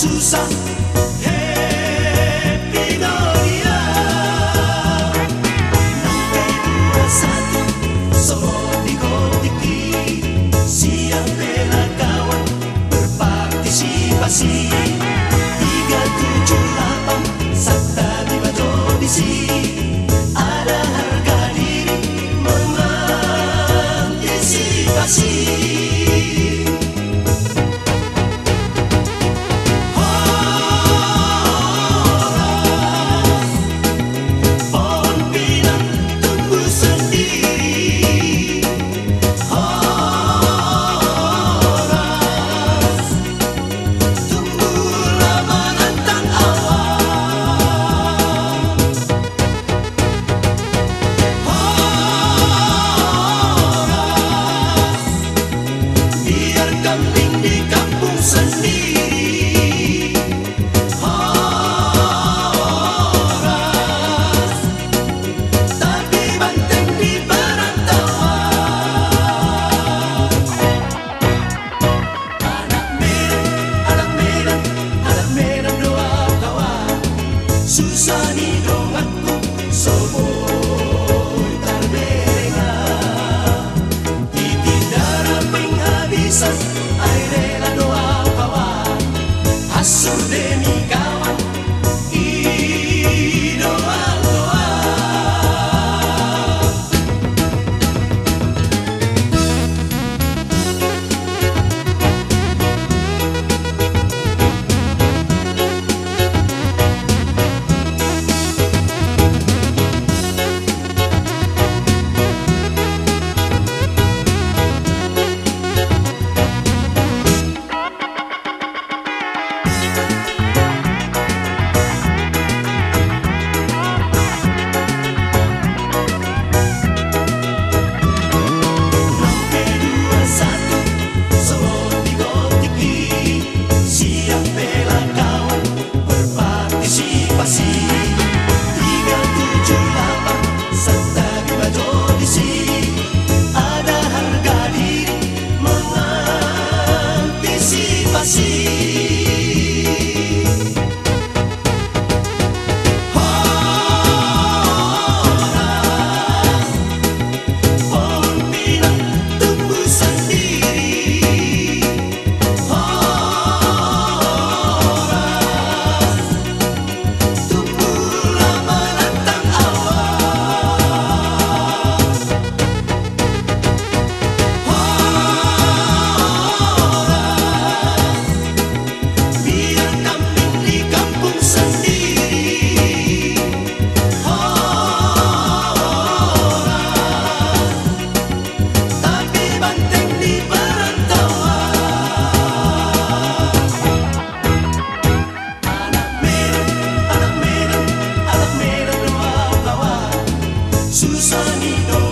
是上。Air rela doa kawan Asur demi sonido.